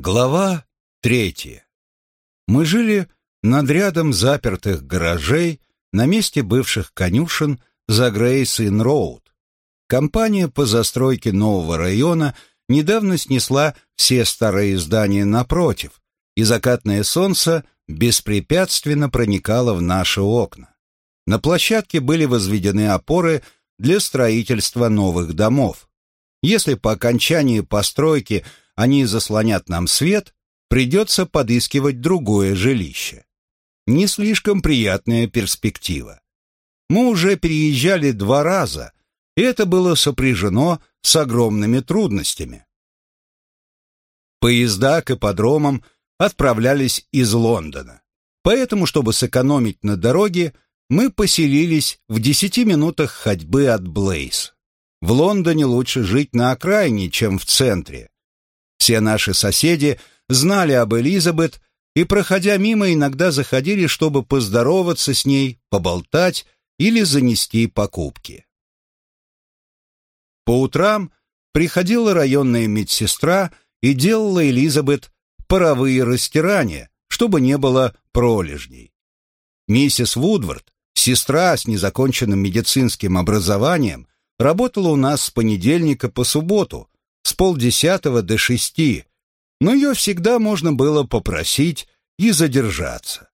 Глава третья. Мы жили над рядом запертых гаражей на месте бывших конюшен за Грейс-Ин-Роуд. Компания по застройке нового района недавно снесла все старые здания напротив, и закатное солнце беспрепятственно проникало в наши окна. На площадке были возведены опоры для строительства новых домов. Если по окончании постройки – они заслонят нам свет, придется подыскивать другое жилище. Не слишком приятная перспектива. Мы уже переезжали два раза, и это было сопряжено с огромными трудностями. Поезда к ипподромам отправлялись из Лондона. Поэтому, чтобы сэкономить на дороге, мы поселились в десяти минутах ходьбы от Блейз. В Лондоне лучше жить на окраине, чем в центре, все наши соседи знали об Элизабет и, проходя мимо, иногда заходили, чтобы поздороваться с ней, поболтать или занести покупки. По утрам приходила районная медсестра и делала Элизабет паровые растирания, чтобы не было пролежней. Миссис Вудвард, сестра с незаконченным медицинским образованием, работала у нас с понедельника по субботу, с полдесятого до шести, но ее всегда можно было попросить и задержаться.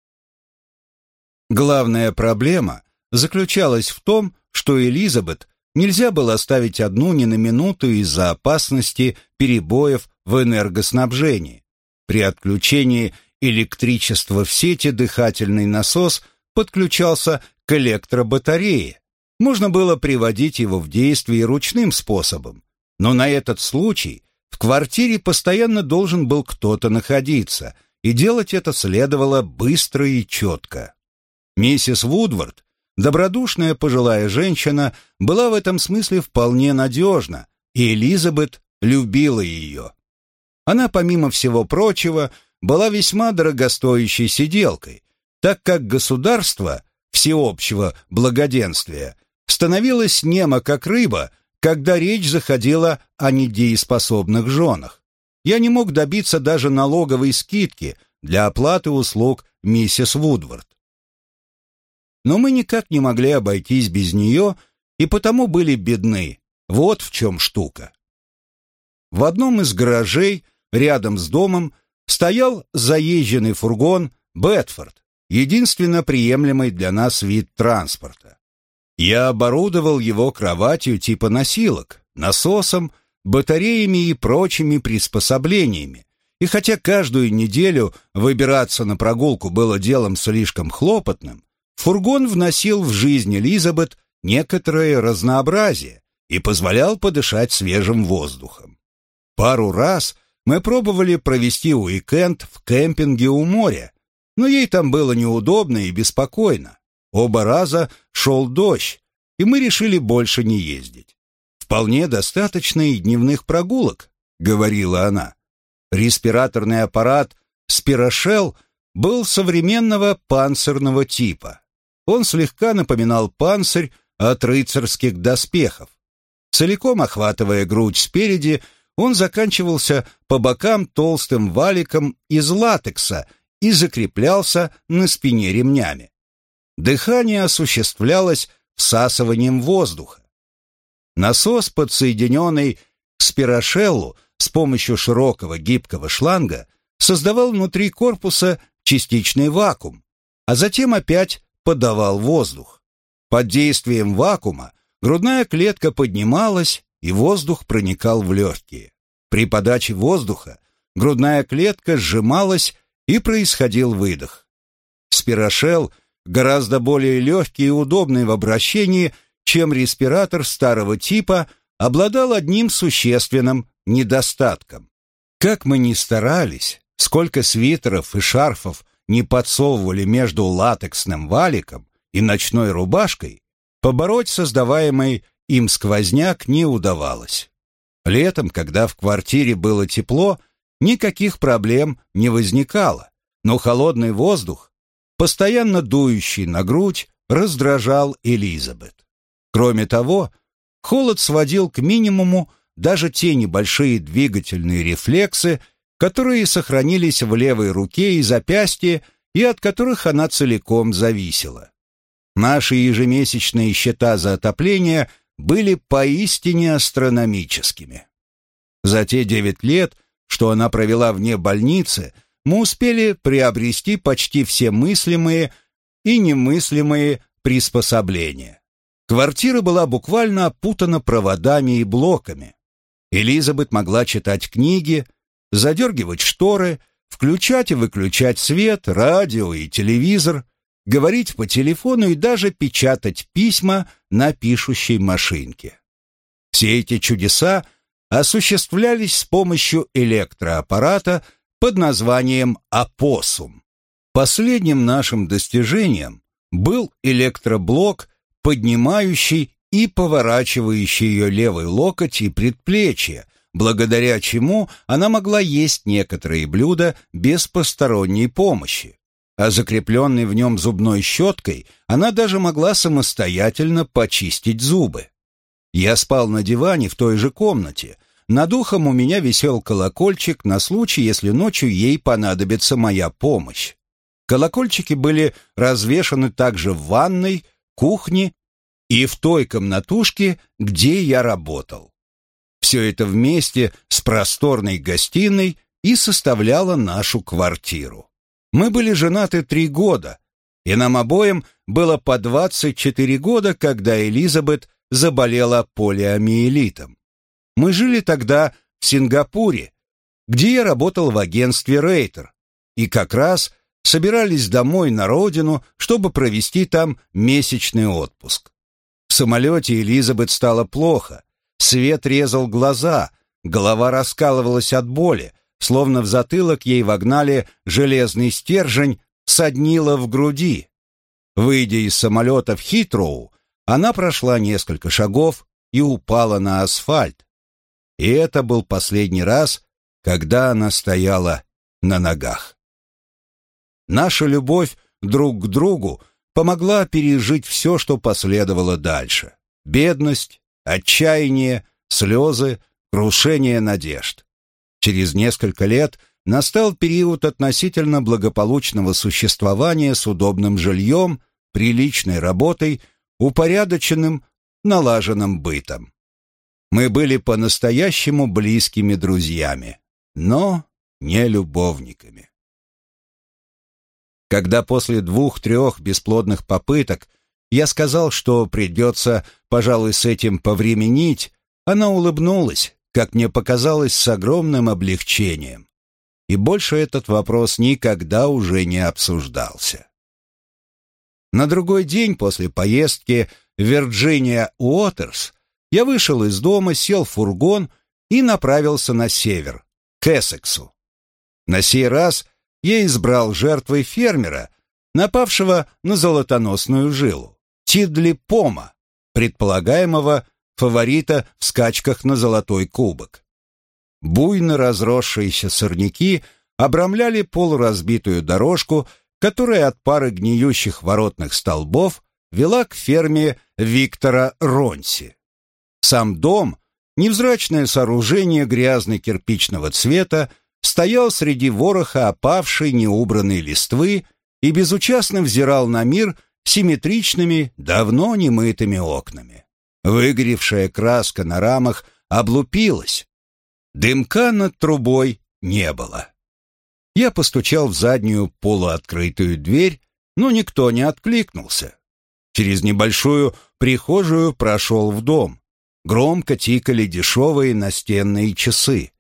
Главная проблема заключалась в том, что Элизабет нельзя было оставить одну ни на минуту из-за опасности перебоев в энергоснабжении. При отключении электричества в сети дыхательный насос подключался к электробатарее. Можно было приводить его в действие ручным способом, но на этот случай в квартире постоянно должен был кто-то находиться, и делать это следовало быстро и четко. Миссис Вудвард, добродушная пожилая женщина, была в этом смысле вполне надежна, и Элизабет любила ее. Она, помимо всего прочего, была весьма дорогостоящей сиделкой, так как государство всеобщего благоденствия становилось немо как рыба когда речь заходила о недееспособных женах. Я не мог добиться даже налоговой скидки для оплаты услуг миссис Вудвард. Но мы никак не могли обойтись без нее и потому были бедны. Вот в чем штука. В одном из гаражей, рядом с домом, стоял заезженный фургон «Бетфорд», единственно приемлемый для нас вид транспорта. Я оборудовал его кроватью типа носилок, насосом, батареями и прочими приспособлениями. И хотя каждую неделю выбираться на прогулку было делом слишком хлопотным, фургон вносил в жизнь Элизабет некоторое разнообразие и позволял подышать свежим воздухом. Пару раз мы пробовали провести уикенд в кемпинге у моря, но ей там было неудобно и беспокойно. Оба раза шел дождь, и мы решили больше не ездить. «Вполне достаточно и дневных прогулок», — говорила она. Респираторный аппарат «Спирошел» был современного панцирного типа. Он слегка напоминал панцирь от рыцарских доспехов. Целиком охватывая грудь спереди, он заканчивался по бокам толстым валиком из латекса и закреплялся на спине ремнями. Дыхание осуществлялось всасыванием воздуха. Насос, подсоединенный к спирошеллу с помощью широкого гибкого шланга, создавал внутри корпуса частичный вакуум, а затем опять подавал воздух. Под действием вакуума грудная клетка поднималась, и воздух проникал в легкие. При подаче воздуха грудная клетка сжималась, и происходил выдох. Спирошел гораздо более легкий и удобный в обращении, чем респиратор старого типа, обладал одним существенным недостатком. Как мы ни старались, сколько свитеров и шарфов не подсовывали между латексным валиком и ночной рубашкой, побороть создаваемый им сквозняк не удавалось. Летом, когда в квартире было тепло, никаких проблем не возникало, но холодный воздух постоянно дующий на грудь, раздражал Элизабет. Кроме того, холод сводил к минимуму даже те небольшие двигательные рефлексы, которые сохранились в левой руке и запястье, и от которых она целиком зависела. Наши ежемесячные счета за отопление были поистине астрономическими. За те девять лет, что она провела вне больницы, мы успели приобрести почти все мыслимые и немыслимые приспособления. Квартира была буквально опутана проводами и блоками. Элизабет могла читать книги, задергивать шторы, включать и выключать свет, радио и телевизор, говорить по телефону и даже печатать письма на пишущей машинке. Все эти чудеса осуществлялись с помощью электроаппарата под названием «Апоссум». Последним нашим достижением был электроблок, поднимающий и поворачивающий ее левый локоть и предплечье, благодаря чему она могла есть некоторые блюда без посторонней помощи. А закрепленной в нем зубной щеткой она даже могла самостоятельно почистить зубы. Я спал на диване в той же комнате. Над ухом у меня висел колокольчик на случай, если ночью ей понадобится моя помощь. Колокольчики были развешаны также в ванной, кухне и в той комнатушке, где я работал. Все это вместе с просторной гостиной и составляло нашу квартиру. Мы были женаты три года, и нам обоим было по 24 года, когда Элизабет заболела полиомиелитом. Мы жили тогда в Сингапуре, где я работал в агентстве Рейтер, и как раз собирались домой на родину, чтобы провести там месячный отпуск. В самолете Элизабет стало плохо, свет резал глаза, голова раскалывалась от боли, словно в затылок ей вогнали железный стержень, соднило в груди. Выйдя из самолета в Хитроу, она прошла несколько шагов и упала на асфальт. И это был последний раз, когда она стояла на ногах. Наша любовь друг к другу помогла пережить все, что последовало дальше. Бедность, отчаяние, слезы, крушение надежд. Через несколько лет настал период относительно благополучного существования с удобным жильем, приличной работой, упорядоченным, налаженным бытом. Мы были по-настоящему близкими друзьями, но не любовниками. Когда после двух-трех бесплодных попыток я сказал, что придется, пожалуй, с этим повременить, она улыбнулась, как мне показалось, с огромным облегчением. И больше этот вопрос никогда уже не обсуждался. На другой день после поездки Вирджиния Уотерс я вышел из дома, сел в фургон и направился на север, к Эссексу. На сей раз я избрал жертвой фермера, напавшего на золотоносную жилу, Тидли Пома, предполагаемого фаворита в скачках на золотой кубок. Буйно разросшиеся сорняки обрамляли полуразбитую дорожку, которая от пары гниющих воротных столбов вела к ферме Виктора Ронси. Сам дом, невзрачное сооружение грязно-кирпичного цвета, стоял среди вороха опавшей неубранной листвы и безучастно взирал на мир симметричными, давно немытыми окнами. Выгоревшая краска на рамах облупилась. Дымка над трубой не было. Я постучал в заднюю полуоткрытую дверь, но никто не откликнулся. Через небольшую прихожую прошел в дом. Громко тикали дешевые настенные часы.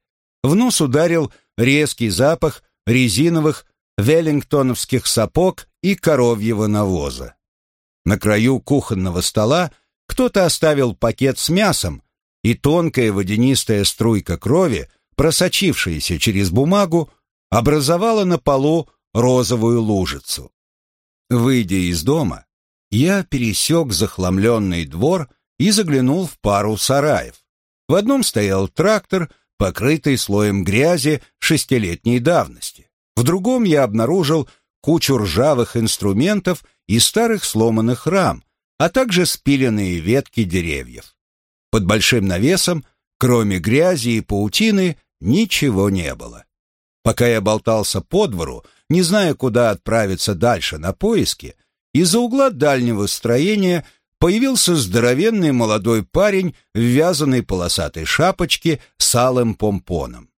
В нос ударил резкий запах резиновых веллингтоновских сапог и коровьего навоза. На краю кухонного стола кто-то оставил пакет с мясом, и тонкая водянистая струйка крови, просочившаяся через бумагу, образовала на полу розовую лужицу. Выйдя из дома, я пересек захламленный двор и заглянул в пару сараев. В одном стоял трактор, покрытый слоем грязи шестилетней давности. В другом я обнаружил кучу ржавых инструментов и старых сломанных рам, а также спиленные ветки деревьев. Под большим навесом, кроме грязи и паутины, ничего не было. Пока я болтался по двору, не зная, куда отправиться дальше на поиски, из-за угла дальнего строения появился здоровенный молодой парень в вязаной полосатой шапочке с алым помпоном.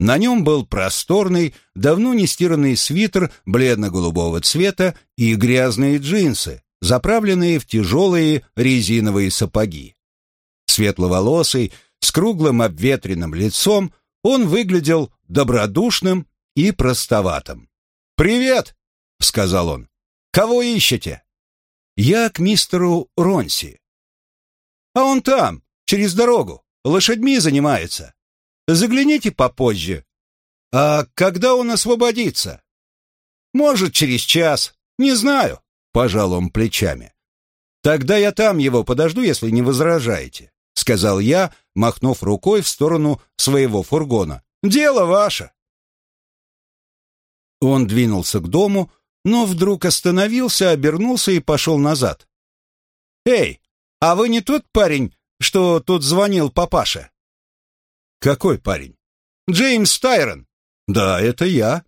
На нем был просторный, давно не стиранный свитер бледно-голубого цвета и грязные джинсы, заправленные в тяжелые резиновые сапоги. Светловолосый, с круглым обветренным лицом, он выглядел добродушным и простоватым. «Привет!» — сказал он. «Кого ищете?» «Я к мистеру Ронси». «А он там, через дорогу, лошадьми занимается. Загляните попозже. А когда он освободится? Может, через час. Не знаю, пожал он плечами. Тогда я там его подожду, если не возражаете, сказал я, махнув рукой в сторону своего фургона. Дело ваше. Он двинулся к дому, но вдруг остановился, обернулся и пошел назад. «Эй, а вы не тот парень, что тут звонил папаше?» «Какой парень?» «Джеймс Тайрон». «Да, это я».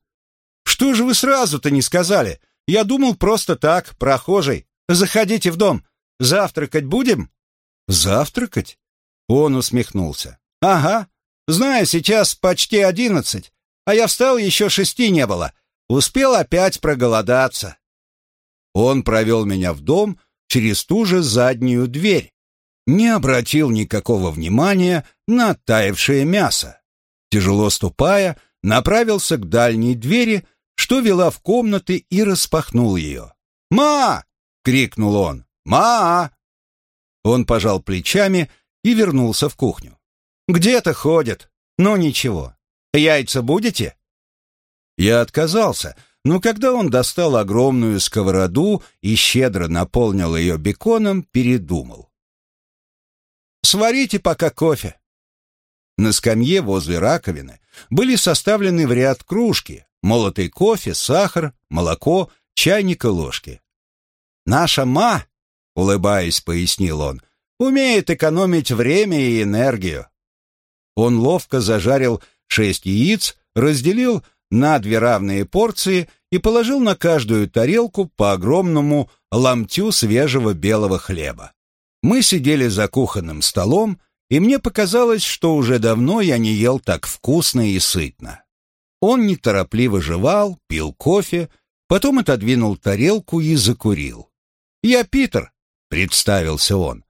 «Что же вы сразу-то не сказали? Я думал просто так, прохожий. Заходите в дом. Завтракать будем?» «Завтракать?» Он усмехнулся. «Ага. Знаю, сейчас почти одиннадцать, а я встал, еще шести не было. Успел опять проголодаться». Он провел меня в дом через ту же заднюю дверь, не обратил никакого внимания на оттаившее мясо. Тяжело ступая, направился к дальней двери, что вела в комнаты и распахнул ее. «Ма!» — крикнул он. «Ма!» Он пожал плечами и вернулся в кухню. «Где-то ходит. Ну ничего. Яйца будете?» Я отказался, но когда он достал огромную сковороду и щедро наполнил ее беконом, передумал. Сварите пока кофе». На скамье возле раковины были составлены в ряд кружки, молотый кофе, сахар, молоко, чайник и ложки. «Наша ма», — улыбаясь, пояснил он, — «умеет экономить время и энергию». Он ловко зажарил шесть яиц, разделил на две равные порции и положил на каждую тарелку по огромному ломтю свежего белого хлеба. Мы сидели за кухонным столом, и мне показалось, что уже давно я не ел так вкусно и сытно. Он неторопливо жевал, пил кофе, потом отодвинул тарелку и закурил. «Я Питер», — представился он.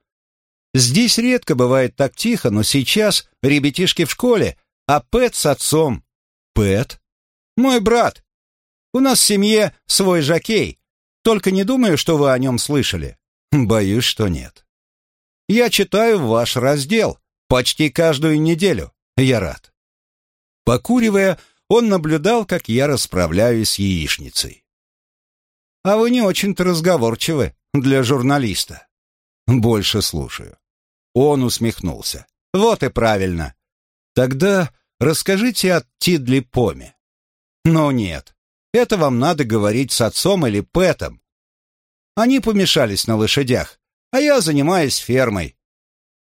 «Здесь редко бывает так тихо, но сейчас ребятишки в школе, а Пэт с отцом». «Пэт?» «Мой брат. У нас в семье свой жокей. Только не думаю, что вы о нем слышали». «Боюсь, что нет». Я читаю ваш раздел почти каждую неделю. Я рад. Покуривая, он наблюдал, как я расправляюсь с яичницей. А вы не очень-то разговорчивы для журналиста. Больше слушаю. Он усмехнулся. Вот и правильно. Тогда расскажите о Тидли Поме. Но нет, это вам надо говорить с отцом или Пэтом. Они помешались на лошадях, а я занимаюсь фермой.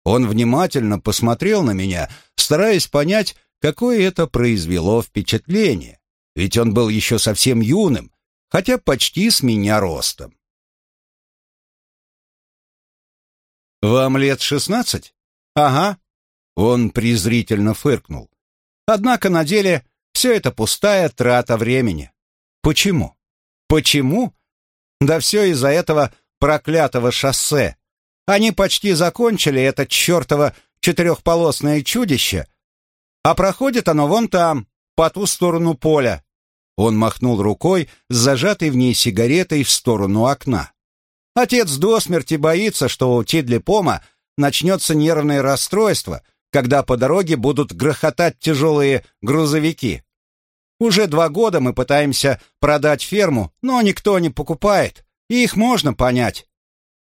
Он внимательно посмотрел на меня, стараясь понять, какое это произвело впечатление, ведь он был еще совсем юным, хотя почти с меня ростом. «Вам лет шестнадцать?» «Ага». Он презрительно фыркнул. «Однако на деле все это пустая трата времени. Почему? Почему? Да все из-за этого проклятого шоссе. Они почти закончили это чертово четырехполосное чудище, а проходит оно вон там, по ту сторону поля. Он махнул рукой с зажатой в ней сигаретой в сторону окна. Отец до смерти боится, что у Тидли Пома начнется нервное расстройство, когда по дороге будут грохотать тяжелые грузовики. Уже два года мы пытаемся продать ферму, но никто не покупает, и их можно понять.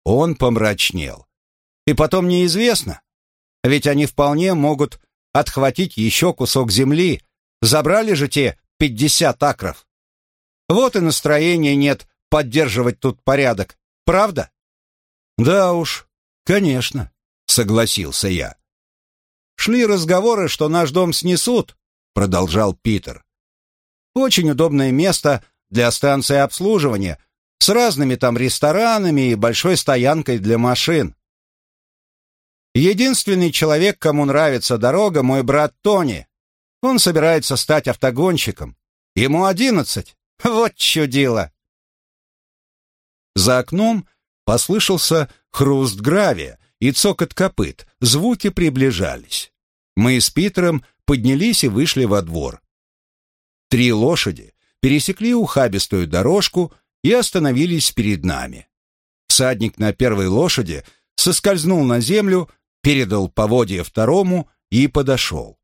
Он помрачнел. И потом неизвестно, ведь они вполне могут отхватить еще кусок земли. Забрали же те пятьдесят акров. Вот и настроения нет поддерживать тут порядок, правда? Да уж, конечно, согласился я. Шли разговоры, что наш дом снесут, продолжал Питер. Очень удобное место для станции обслуживания, с разными там ресторанами и большой стоянкой для машин. Единственный человек, кому нравится дорога, мой брат Тони. Он собирается стать автогонщиком. Ему одиннадцать. Вот чудило. За окном послышался хруст гравия и цокот копыт. Звуки приближались. Мы с Питером поднялись и вышли во двор. Три лошади пересекли ухабистую дорожку и остановились перед нами. Всадник на первой лошади соскользнул на землю, передал поводья второму и подошел.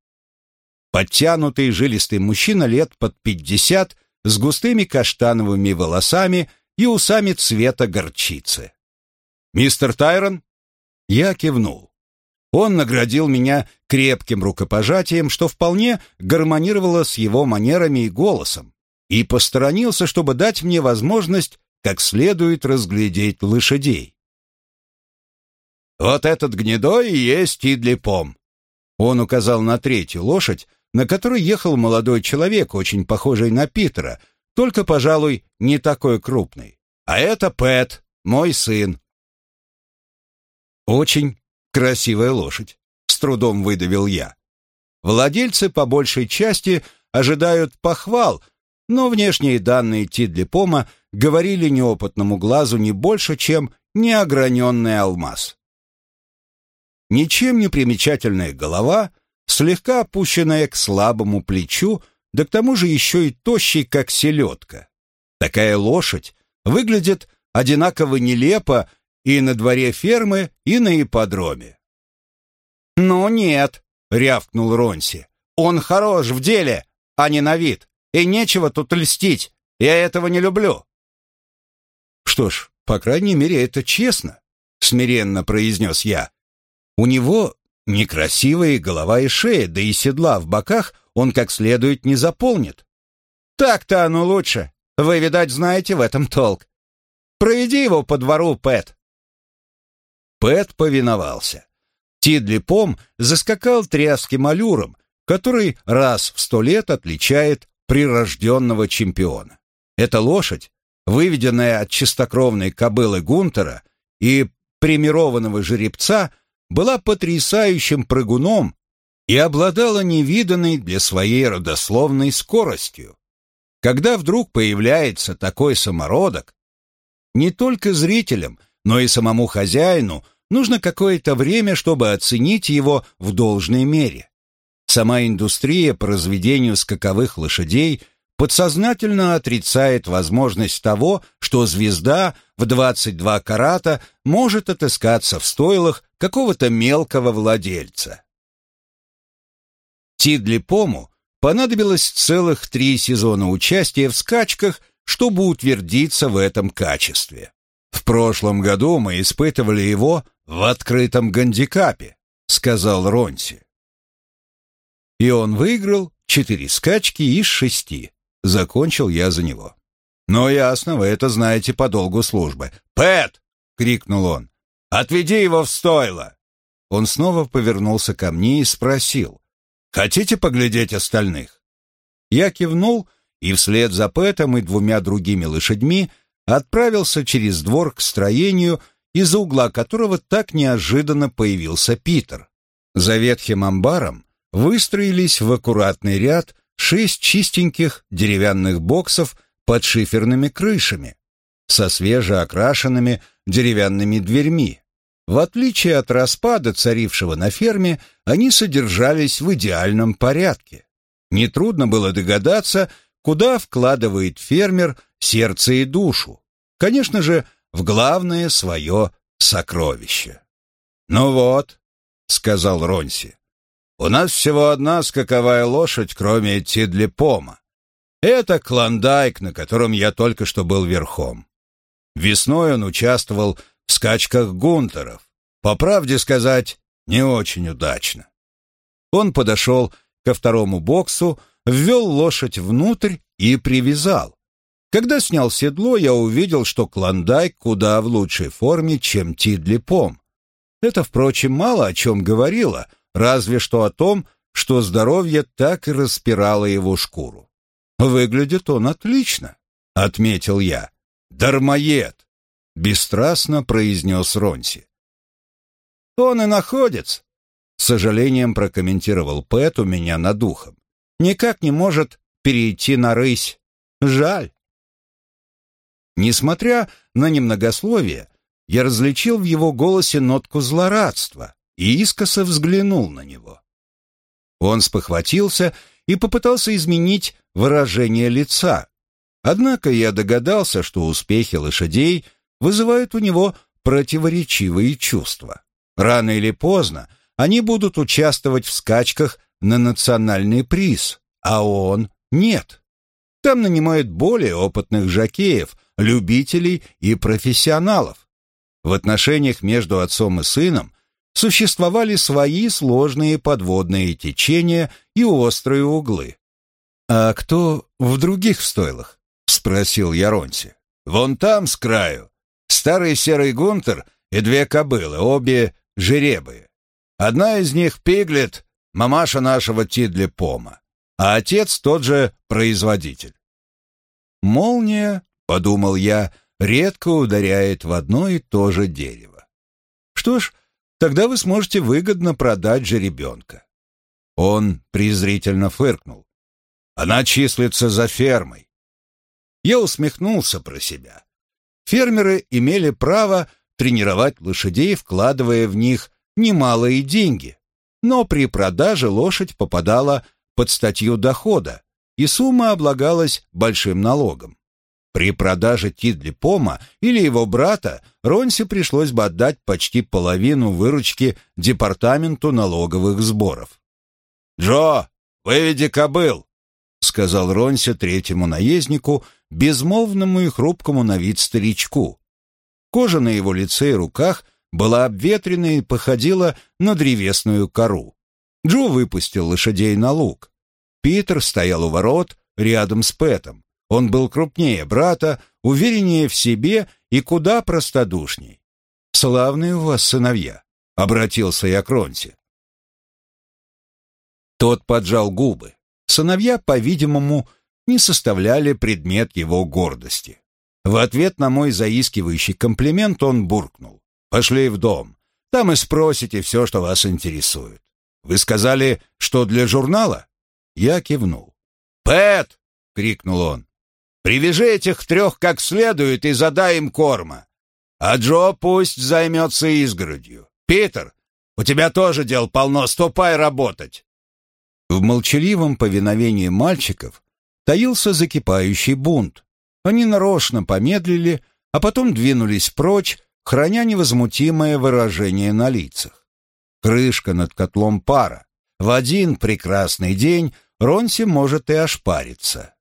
Подтянутый жилистый мужчина лет под пятьдесят с густыми каштановыми волосами и усами цвета горчицы. «Мистер Тайрон?» Я кивнул. Он наградил меня крепким рукопожатием, что вполне гармонировало с его манерами и голосом, и посторонился, чтобы дать мне возможность как следует разглядеть лошадей. «Вот этот гнедой и есть Идлипом!» Он указал на третью лошадь, на которой ехал молодой человек, очень похожий на Питера, только, пожалуй, не такой крупный. А это Пэт, мой сын. Очень Красивая лошадь, с трудом выдавил я. Владельцы по большей части ожидают похвал, но внешние данные Тидлипома говорили неопытному глазу не больше, чем неограненный алмаз. Ничем не примечательная голова, слегка опущенная к слабому плечу, да к тому же еще и тощий, как селедка. Такая лошадь выглядит одинаково нелепо и на дворе фермы, и на ипподроме. «Ну нет», — рявкнул Ронси. «Он хорош в деле, а не на вид, и нечего тут льстить. Я этого не люблю». «Что ж, по крайней мере, это честно», — смиренно произнес я. «У него некрасивые голова и шея, да и седла в боках он как следует не заполнит». «Так-то оно лучше. Вы, видать, знаете в этом толк. Проведи его по двору, Пэт». Пэт повиновался. Тидли Пом заскакал тряским аллюром, который раз в сто лет отличает прирожденного чемпиона. Эта лошадь, выведенная от чистокровной кобылы Гунтера и премированного жеребца, была потрясающим прыгуном и обладала невиданной для своей родословной скоростью. Когда вдруг появляется такой самородок, не только зрителям, но и самому хозяину нужно какое-то время, чтобы оценить его в должной мере. Сама индустрия по разведению скаковых лошадей подсознательно отрицает возможность того, что звезда в 22 карата может отыскаться в стойлах какого-то мелкого владельца. Тидли Пому понадобилось целых три сезона участия в скачках, чтобы утвердиться в этом качестве. В прошлом году мы испытывали его в открытом гандикапе, сказал Ронси. И он выиграл четыре скачки из шести. Закончил я за него. «Ну, ясно, вы это знаете по долгу службы». «Пэт!» — крикнул он. «Отведи его в стойло!» Он снова повернулся ко мне и спросил. «Хотите поглядеть остальных?» Я кивнул, и вслед за Пэтом и двумя другими лошадьми отправился через двор к строению, из-за угла которого так неожиданно появился Питер. За ветхим амбаром выстроились в аккуратный ряд шесть чистеньких деревянных боксов под шиферными крышами со свежеокрашенными деревянными дверьми. В отличие от распада, царившего на ферме, они содержались в идеальном порядке. Нетрудно было догадаться, куда вкладывает фермер сердце и душу. Конечно же, в главное свое сокровище. «Ну вот», — сказал Ронси, — «у нас всего одна скаковая лошадь, кроме Тидлипома. Это Клондайк, на котором я только что был верхом. Весной он участвовал в скачках гунтеров. По правде сказать, не очень удачно. Он подошел ко второму боксу, ввел лошадь внутрь и привязал. Когда снял седло, я увидел, что Клондайк куда в лучшей форме, чем Тидли Пом. Это, впрочем, мало о чем говорило, разве что о том, что здоровье так и распирало его шкуру. Выглядит он отлично, отметил я. Дармоед, бесстрастно произнес Ронси. Он и находится, сожалением прокомментировал Пэт у меня над духом. Никак не может перейти на рысь. Жаль. Несмотря на немногословие, я различил в его голосе нотку злорадства и искоса взглянул на него. Он спохватился и попытался изменить выражение лица. Однако я догадался, что успехи лошадей вызывают у него противоречивые чувства. Рано или поздно они будут участвовать в скачках на национальный приз, а он нет. Там нанимают более опытных жокеев, любителей и профессионалов. В отношениях между отцом и сыном существовали свои сложные подводные течения и острые углы. «А кто в других стойлах?» — спросил я Ронси. «Вон там, с краю, старый серый гунтер и две кобылы, обе жеребые. Одна из них Пиглет, мамаша нашего Тидли Пома, а отец тот же производитель. «Молния», — подумал я, — редко ударяет в одно и то же дерево. Что ж, тогда вы сможете выгодно продать жеребенка. Он презрительно фыркнул. Она числится за фермой. Я усмехнулся про себя. Фермеры имели право тренировать лошадей, вкладывая в них немалые деньги. Но при продаже лошадь попадала под статью дохода, и сумма облагалась большим налогом. При продаже Тидли Пома или его брата Ронси пришлось бы отдать почти половину выручки департаменту налоговых сборов. «Джо, выведи кобыл!» — сказал Ронси третьему наезднику, безмолвному и хрупкому на вид старичку. Кожа на его лице и руках была обветрена и походила на древесную кору. Джо выпустил лошадей на луг. Питер стоял у ворот рядом с Пэтом. Он был крупнее брата, увереннее в себе и куда простодушней. «Славные у вас сыновья», — обратился я к Ронси. Тот поджал губы. Сыновья, по-видимому, не составляли предмет его гордости. В ответ на мой заискивающий комплимент он буркнул. «Пошли в дом. Там и спросите все, что вас интересует. Вы сказали, что для журнала?» Я кивнул. «Пэт!» — крикнул он. Привяжи этих трех как следует и задай им корма. А Джо пусть займется изгородью. Питер, у тебя тоже дел полно, ступай работать. В молчаливом повиновении мальчиков таился закипающий бунт. Они нарочно помедлили, а потом двинулись прочь, храня невозмутимое выражение на лицах. Крышка над котлом пара. В один прекрасный день Ронси может и ошпариться.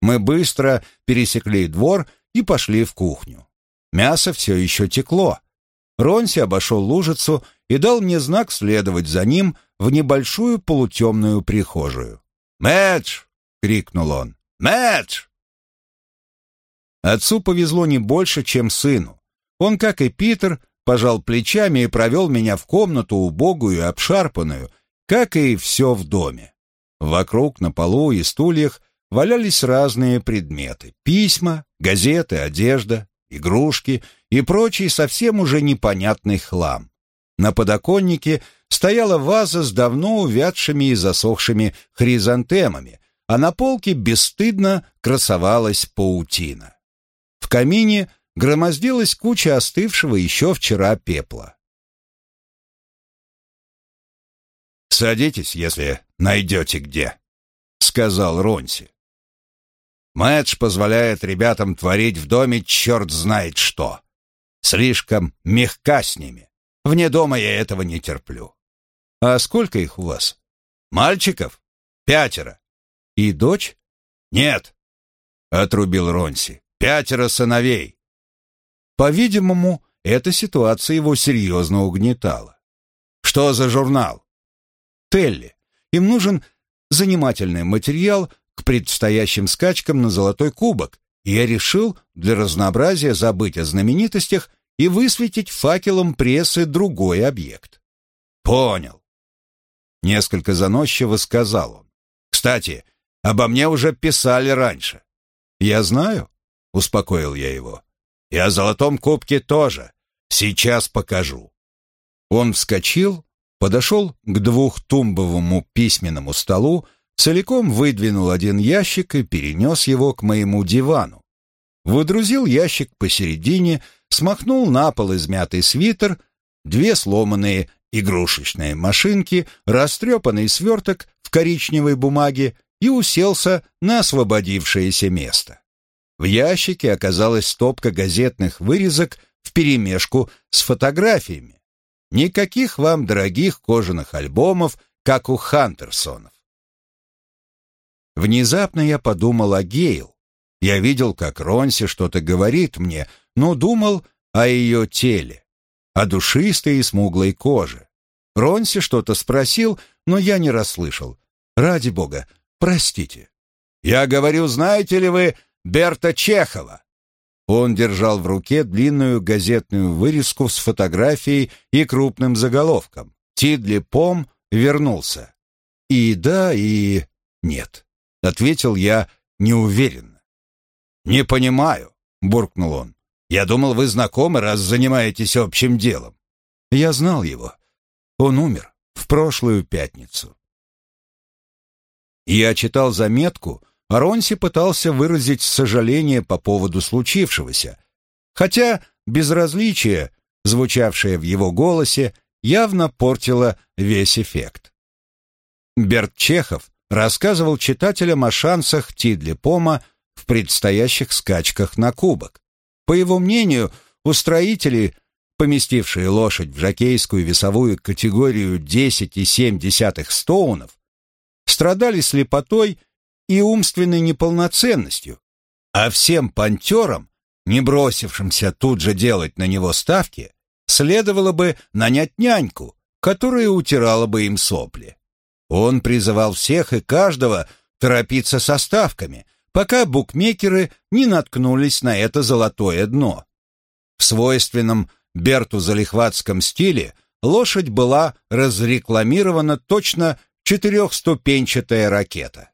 Мы быстро пересекли двор и пошли в кухню. Мясо все еще текло. Ронси обошел лужицу и дал мне знак следовать за ним в небольшую полутемную прихожую. «Мэтч!» — крикнул он. «Мэтч!» Отцу повезло не больше, чем сыну. Он, как и Питер, пожал плечами и провел меня в комнату убогую и обшарпанную, как и все в доме. Вокруг, на полу и стульях валялись разные предметы — письма, газеты, одежда, игрушки и прочий совсем уже непонятный хлам. На подоконнике стояла ваза с давно увядшими и засохшими хризантемами, а на полке бесстыдно красовалась паутина. В камине громоздилась куча остывшего еще вчера пепла. «Садитесь, если найдете где», — сказал Ронси. Мэтч позволяет ребятам творить в доме черт знает что. Слишком мягка с ними. Вне дома я этого не терплю. А сколько их у вас? Мальчиков? Пятеро. И дочь? Нет, отрубил Ронси. Пятеро сыновей. По-видимому, эта ситуация его серьезно угнетала. Что за журнал? Телли. Им нужен занимательный материал к предстоящим скачкам на Золотой Кубок, и я решил для разнообразия забыть о знаменитостях и высветить факелом прессы другой объект. «Понял». Несколько заносчиво сказал он. «Кстати, Обо мне уже писали раньше». «Я знаю», — успокоил я его. «И о золотом кубке тоже. Сейчас покажу». Он вскочил, подошел к двухтумбовому письменному столу, целиком выдвинул один ящик и перенес его к моему дивану. Выдрузил ящик посередине, смахнул на пол измятый свитер, две сломанные игрушечные машинки, растрепанный сверток в коричневой бумаге и уселся на освободившееся место. В ящике оказалась стопка газетных вырезок вперемешку с фотографиями. Никаких вам дорогих кожаных альбомов, как у Хантерсонов. Внезапно я подумал о Гейл. Я видел, как Ронси что-то говорит мне, но думал о ее теле, о душистой и смуглой коже. Ронси что-то спросил, но я не расслышал. Ради бога, простите. Я говорю, знаете ли вы Берта Чехова? Он держал в руке длинную газетную вырезку с фотографией и крупным заголовком. Тидли Пом вернулся. И да, и нет, ответил я неуверенно. Не понимаю, буркнул он. Я думал, вы знакомы, раз занимаетесь общим делом. Я знал его. Он умер в прошлую пятницу. Я читал заметку, а Ронси пытался выразить сожаление по поводу случившегося, хотя безразличие, звучавшее в его голосе, явно портило весь эффект. Берт Чехов рассказывал читателям о шансах Тидли Пома в предстоящих скачках на кубок. По его мнению, устроители поместившие лошадь в жокейскую весовую категорию 10,7 стоунов, страдали слепотой и умственной неполноценностью, а всем пантерам, не бросившимся тут же делать на него ставки, следовало бы нанять няньку, которая утирала бы им сопли. Он призывал всех и каждого торопиться со ставками, пока букмекеры не наткнулись на это золотое дно. В свойственном Берту залихватском стиле лошадь была разрекламирована точно четырехступенчатая ракета.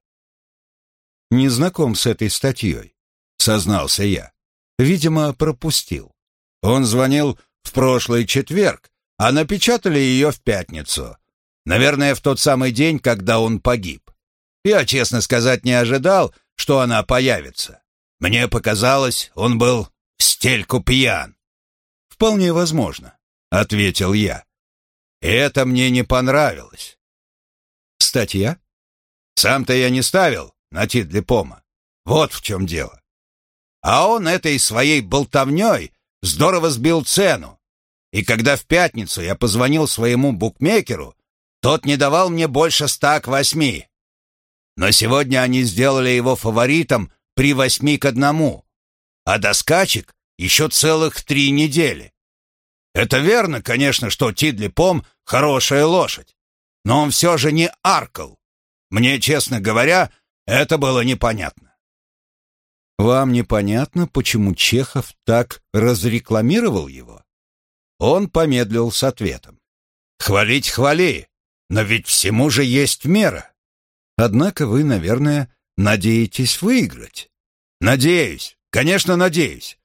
«Не знаком с этой статьей», — сознался я. Видимо, пропустил. Он звонил в прошлый четверг, а напечатали ее в пятницу. Наверное, в тот самый день, когда он погиб. Я, честно сказать, не ожидал, что она появится. Мне показалось, он был в стельку пьян. «Вполне возможно», — ответил я. «Это мне не понравилось». «Статья?» «Сам-то я не ставил на Тидли Пома. Вот в чем дело. А он этой своей болтовней здорово сбил цену. И когда в пятницу я позвонил своему букмекеру, тот не давал мне больше ста к восьми. Но сегодня они сделали его фаворитом при восьми к одному. А до скачек еще целых три недели. Это верно, конечно, что Тидли Пом — хорошая лошадь, но он все же не Аркл. Мне, честно говоря, это было непонятно. Вам непонятно, почему Чехов так разрекламировал его? Он помедлил с ответом. Хвалить хвали, но ведь всему же есть мера. Однако вы, наверное, надеетесь выиграть. Надеюсь, конечно, надеюсь.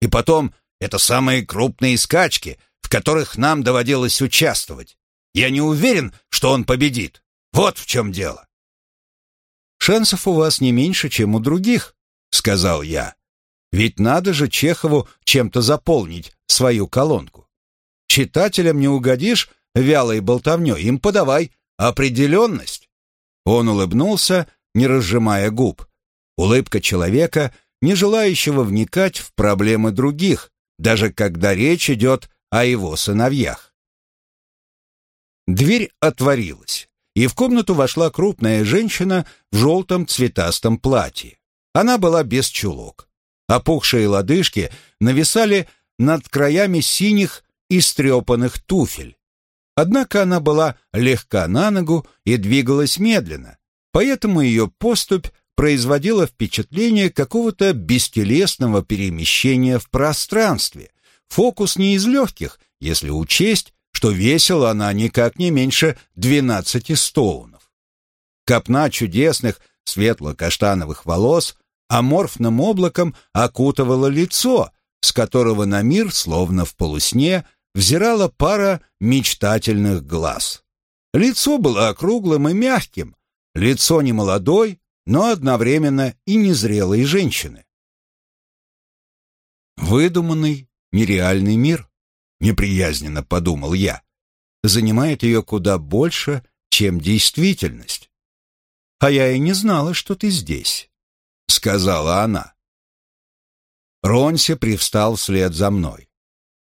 И потом, это самые крупные скачки, в которых нам доводилось участвовать. Я не уверен, что он победит. Вот в чем дело. Шансов у вас не меньше, чем у других, сказал я. Ведь надо же Чехову чем-то заполнить свою колонку. Читателям не угодишь вялой болтовнёй, им подавай определенность. Он улыбнулся, не разжимая губ. Улыбка человека, не желающего вникать в проблемы других, даже когда речь идет о его сыновьях. Дверь отворилась, и в комнату вошла крупная женщина в желтом цветастом платье. Она была без чулок. Опухшие лодыжки нависали над краями синих и стрепанных туфель. Однако она была легка на ногу и двигалась медленно, поэтому ее поступь производила впечатление какого-то бестелесного перемещения в пространстве. Фокус не из легких, если учесть, что весила она никак не меньше двенадцати стоунов. Копна чудесных, светло-каштановых волос аморфным облаком окутывало лицо, с которого на мир, словно в полусне, взирала пара мечтательных глаз. Лицо было округлым и мягким, лицо не молодой, но одновременно и незрелой женщины. Выдуманный, нереальный мир, неприязненно подумал я, занимает ее куда больше, чем действительность. «А я и не знала, что ты здесь», — сказала она. Ронси привстал вслед за мной.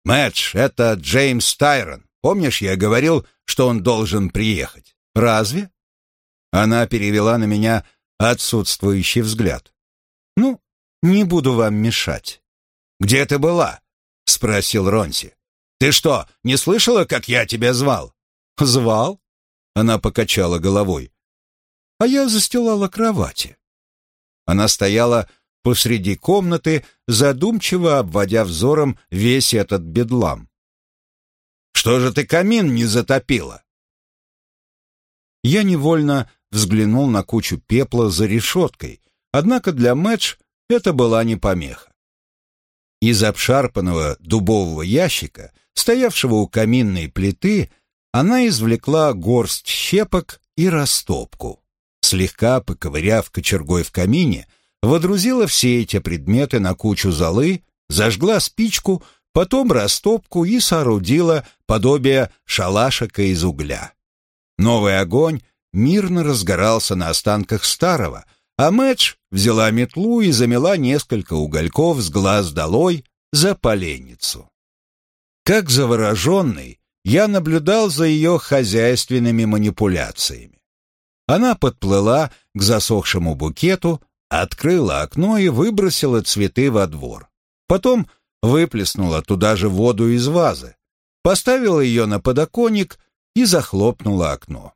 «Мэтч, это Джеймс Тайрон. Помнишь, я говорил, что он должен приехать? Разве?» Она перевела на меня отсутствующий взгляд. «Ну, не буду вам мешать». «Где ты была?» — спросил Ронси. «Ты что, не слышала, как я тебя звал?» «Звал?» — она покачала головой. «А я застилала кровати». Она стояла посреди комнаты, задумчиво обводя взором весь этот бедлам. «Что же ты камин не затопила?» Я невольно взглянул на кучу пепла за решеткой, однако для Мэтч это была не помеха. Из обшарпанного дубового ящика, стоявшего у каминной плиты, она извлекла горсть щепок и растопку. Слегка поковыряв кочергой в камине, водрузила все эти предметы на кучу золы, зажгла спичку, потом растопку и соорудила подобие шалашика из угля. Новый огонь мирно разгорался на останках старого, а Мэтч взяла метлу и замела несколько угольков с глаз долой за поленницу. Как завороженный, я наблюдал за ее хозяйственными манипуляциями. Она подплыла к засохшему букету, открыла окно и выбросила цветы во двор. Потом выплеснула туда же воду из вазы, поставила ее на подоконник и захлопнула окно.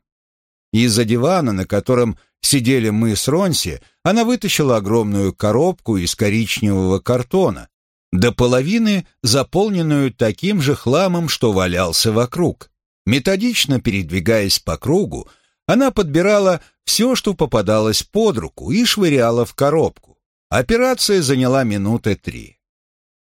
Из-за дивана, на котором сидели мы с Ронси, она вытащила огромную коробку из коричневого картона, до половины заполненную таким же хламом, что валялся вокруг. Методично передвигаясь по кругу, она подбирала все, что попадалось под руку, и швыряла в коробку. Операция заняла минуты три.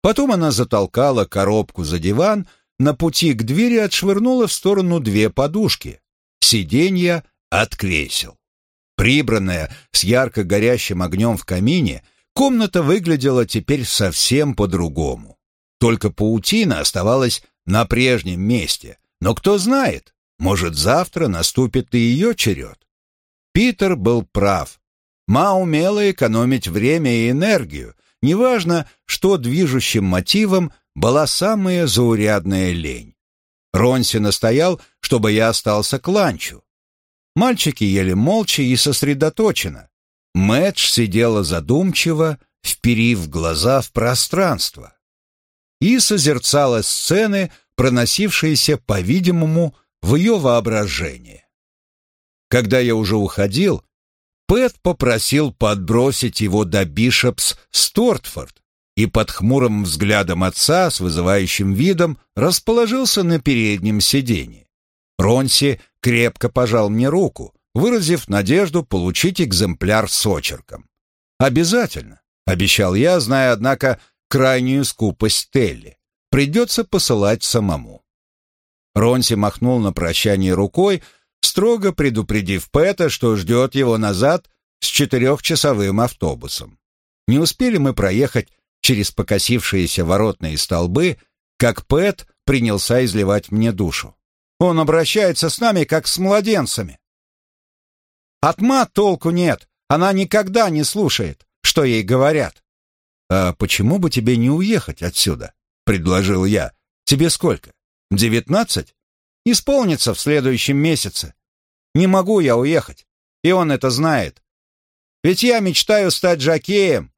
Потом она затолкала коробку за диван, на пути к двери отшвырнула в сторону две подушки, сиденья от кресел. Прибранная с ярко горящим огнем в камине, комната выглядела теперь совсем по-другому. Только паутина оставалась на прежнем месте, но кто знает, может, завтра наступит и ее черед. Питер был прав. Ма умела экономить время и энергию. Неважно, что движущим мотивом была самая заурядная лень. Ронси настоял, чтобы я остался к ланчу. Мальчики ели молча и сосредоточенно. Мэтч сидела задумчиво, вперив глаза в пространство. И созерцала сцены, проносившиеся, по-видимому, в ее воображение. Когда я уже уходил, Пэт попросил подбросить его до Бишопс Стортфорд и под хмурым взглядом отца с вызывающим видом расположился на переднем сиденье. Ронси крепко пожал мне руку, выразив надежду получить экземпляр с очерком. «Обязательно», — обещал я, зная, однако, крайнюю скупость Телли. «Придется посылать самому». Ронси махнул на прощание рукой, строго предупредив Пэта, что ждет его назад с четырехчасовым автобусом. Не успели мы проехать через покосившиеся воротные столбы, как Пэт принялся изливать мне душу. Он обращается с нами, как с младенцами. От мат толку нет, она никогда не слушает, что ей говорят. «А почему бы тебе не уехать отсюда?» — предложил я. «Тебе сколько? Девятнадцать? Исполнится в следующем месяце. Не могу я уехать, и он это знает. Ведь я мечтаю стать жокеем.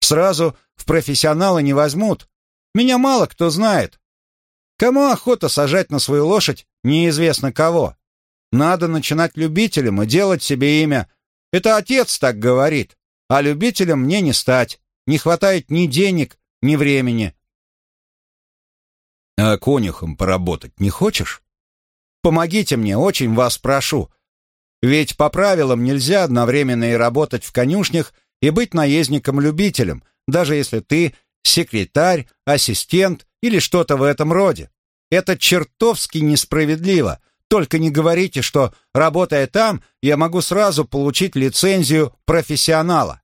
Сразу в профессионалы не возьмут. Меня мало кто знает. Кому охота сажать на свою лошадь неизвестно кого? Надо начинать любителем и делать себе имя. Это отец так говорит. А любителем мне не стать. Не хватает ни денег, ни времени. А конюхом поработать не хочешь? Помогите мне, очень вас прошу. Ведь по правилам нельзя одновременно и работать в конюшнях, и быть наездником-любителем, даже если ты секретарь, ассистент или что-то в этом роде. Это чертовски несправедливо. Только не говорите, что, работая там, я могу сразу получить лицензию профессионала.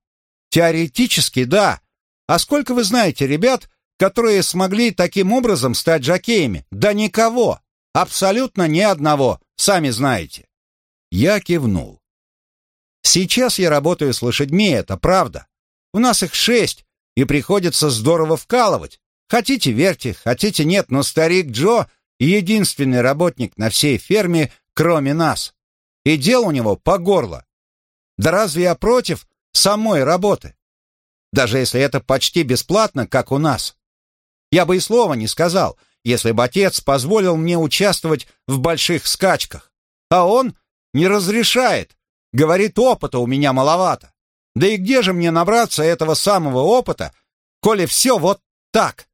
Теоретически, да. А сколько вы знаете ребят, которые смогли таким образом стать жокеями? Да никого. Абсолютно ни одного, сами знаете. Я кивнул. Сейчас я работаю с лошадьми, это правда. У нас их шесть, и приходится здорово вкалывать. Хотите, верьте, хотите, нет, но старик Джо — единственный работник на всей ферме, кроме нас. И дел у него по горло. Да разве я против самой работы? Даже если это почти бесплатно, как у нас. Я бы и слова не сказал, если бы отец позволил мне участвовать в больших скачках. А он не разрешает. Говорит, опыта у меня маловато. Да и где же мне набраться этого самого опыта, коли все вот так?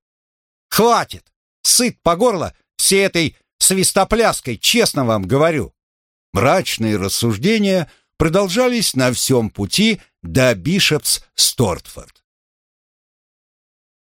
Хватит! Сыт по горло всей этой свистопляской, честно вам говорю. Мрачные рассуждения продолжались на всем пути до Бишопс-Стортфорд.